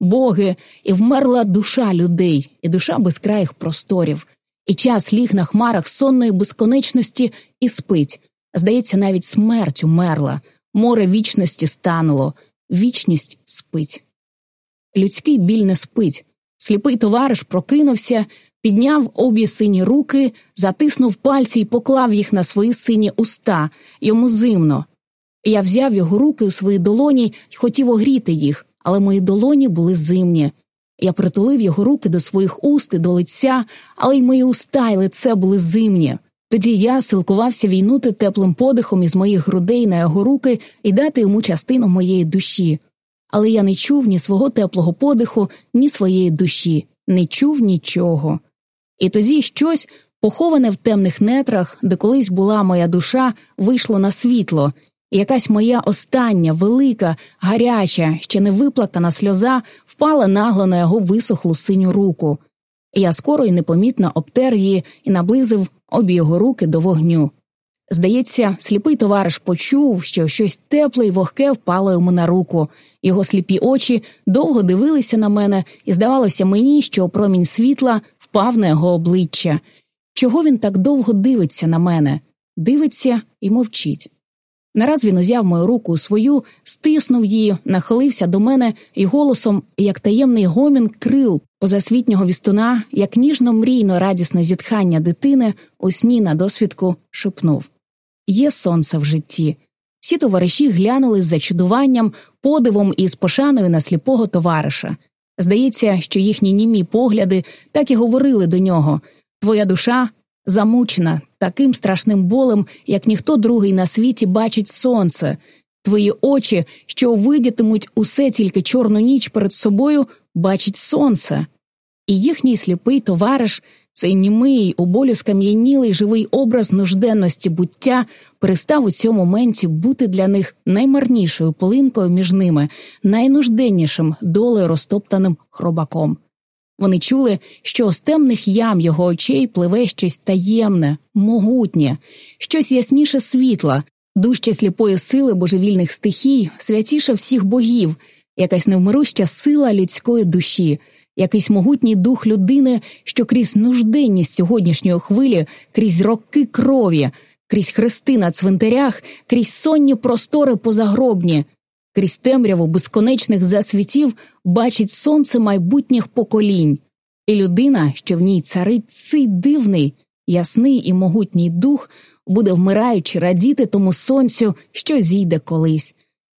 боги, і вмерла душа людей, і душа безкраїх просторів, і час ліг на хмарах сонної безконечності і спить. Здається, навіть смерть умерла, море вічності стануло, вічність спить. Людський біль не спить. Сліпий товариш прокинувся, підняв обі сині руки, затиснув пальці і поклав їх на свої сині уста, йому зимно. Я взяв його руки у свої долоні і хотів огріти їх, але мої долоні були зимні. Я притулив його руки до своїх уст і до лиця, але й мої уста і лице були зимні. Тоді я силкувався війнути теплим подихом із моїх грудей на його руки і дати йому частину моєї душі. Але я не чув ні свого теплого подиху, ні своєї душі, не чув нічого. І тоді щось, поховане в темних нетрах, де колись була моя душа, вийшло на світло, якась моя остання, велика, гаряча, ще не виплакана сльоза впала нагло на його висохлу синю руку. Я скоро і непомітно обтер її і наблизив обі його руки до вогню. Здається, сліпий товариш почув, що щось тепле й вогке впало йому на руку. Його сліпі очі довго дивилися на мене, і здавалося мені, що промінь світла впав на його обличчя. Чого він так довго дивиться на мене? Дивиться і мовчить. Нараз він узяв мою руку свою, стиснув її, нахилився до мене і голосом, як таємний гомін крил позасвітнього вістуна, як ніжно мрійно радісне зітхання дитини у сні на досвідку шепнув Є сонце в житті. Всі товариші глянули з зачудуванням, подивом і з пошаною на сліпого товариша. Здається, що їхні німі погляди так і говорили до нього Твоя душа замучена таким страшним болем, як ніхто другий на світі бачить сонце, твої очі, що видітимуть усе тільки чорну ніч перед собою, бачить сонце. І їхній сліпий товариш, цей німий, у болю скам'янілий живий образ нужденності буття, перестав у цьому моменті бути для них наймарнішою полинкою між ними, найнужденнішим долею розтоптаним хробаком. Вони чули, що з темних ям його очей пливе щось таємне, могутнє, щось ясніше світла, дужче сліпої сили божевільних стихій, святіше всіх богів, якась невмируща сила людської душі, якийсь могутній дух людини, що крізь нужденність сьогоднішньої хвилі, крізь роки крові, крізь хрести на цвинтарях, крізь сонні простори позагробні, крізь темряву безконечних засвітів бачить сонце майбутніх поколінь, і людина, що в ній царить цей дивний, ясний і могутній дух, буде вмираючи радіти тому сонцю, що зійде колись.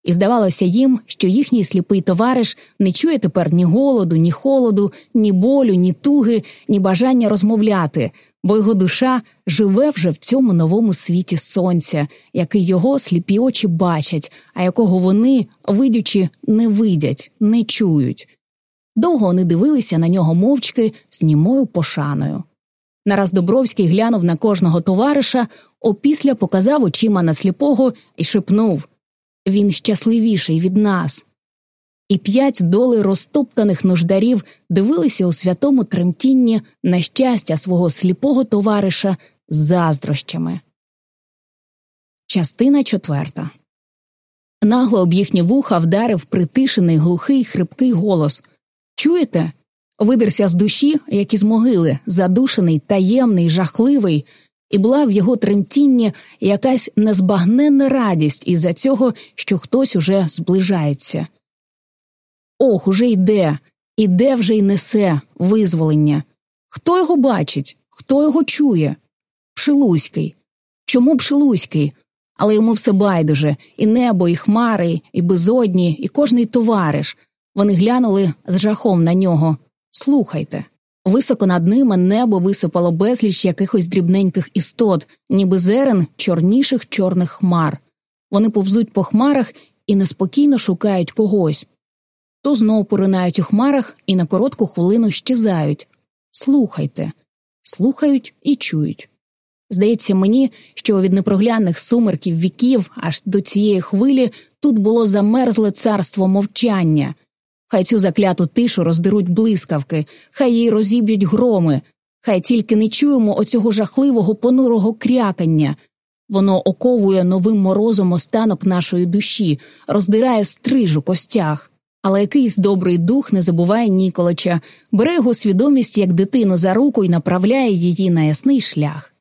І здавалося їм, що їхній сліпий товариш не чує тепер ні голоду, ні холоду, ні болю, ні туги, ні бажання розмовляти, бо його душа живе вже в цьому новому світі сонця, який його сліпі очі бачать, а якого вони, видячи, не видять, не чують. Довго вони дивилися на нього мовчки з німою пошаною. Нараз Добровський глянув на кожного товариша, опісля показав очима на сліпого і шепнув Він щасливіший від нас і п'ять доли розтоптаних нуждарів дивилися у святому тремтінні на щастя свого сліпого товариша з заздрощами. Частина четверта. Нагло об їхні вуха вдарив притишений глухий хрипкий голос Чуєте? Видерся з душі, як із могили, задушений, таємний, жахливий, і була в його тремтінні якась незбагненна радість із за цього, що хтось уже зближається. Ох, уже йде, іде вже й несе визволення. Хто його бачить, хто його чує? Пшилуський. Чому Пшилуський? Але йому все байдуже і небо, і хмари, і безодні, і кожний товариш. Вони глянули з жахом на нього. Слухайте. Високо над ними небо висипало безліч якихось дрібненьких істот, ніби зерен чорніших чорних хмар. Вони повзуть по хмарах і неспокійно шукають когось то знов поринають у хмарах і на коротку хвилину щезають. Слухайте, слухають і чують. Здається мені, що від непроглянних сумерків віків аж до цієї хвилі тут було замерзле царство мовчання. Хай цю закляту тишу роздеруть блискавки, хай їй розіб'ють громи, хай тільки не чуємо оцього жахливого понурого крякання. Воно оковує новим морозом останок нашої душі, роздирає стриж у костях Але якийсь добрий дух не забуває Ніколача, бере його свідомість як дитину за руку і направляє її на ясний шлях.